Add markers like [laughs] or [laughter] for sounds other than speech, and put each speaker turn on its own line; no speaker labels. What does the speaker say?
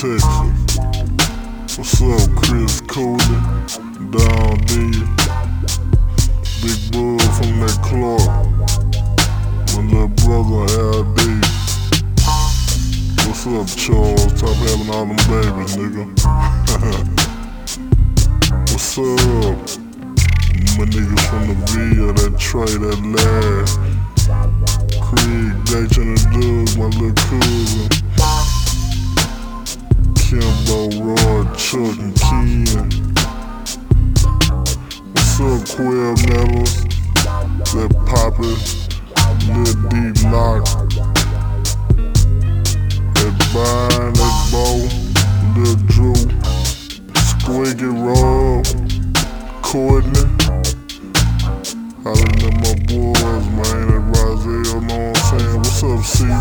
Texas. What's up, Chris Cooley? Down D. Big Bud from that Clark. My little brother LD. What's up, Charles? Stop having all them babies, nigga. [laughs] What's up? My niggas from the Villa, that Trey, that Lad. Craig, Dayton little cousin. Kimbo, Roy, Chuck, and Ken. What's up, Quill Metals? That Poppy, Lil D Lock. That Vine, that Bo, Lil Drew. Squiggy Rob, Courtney. Hollering at my boys,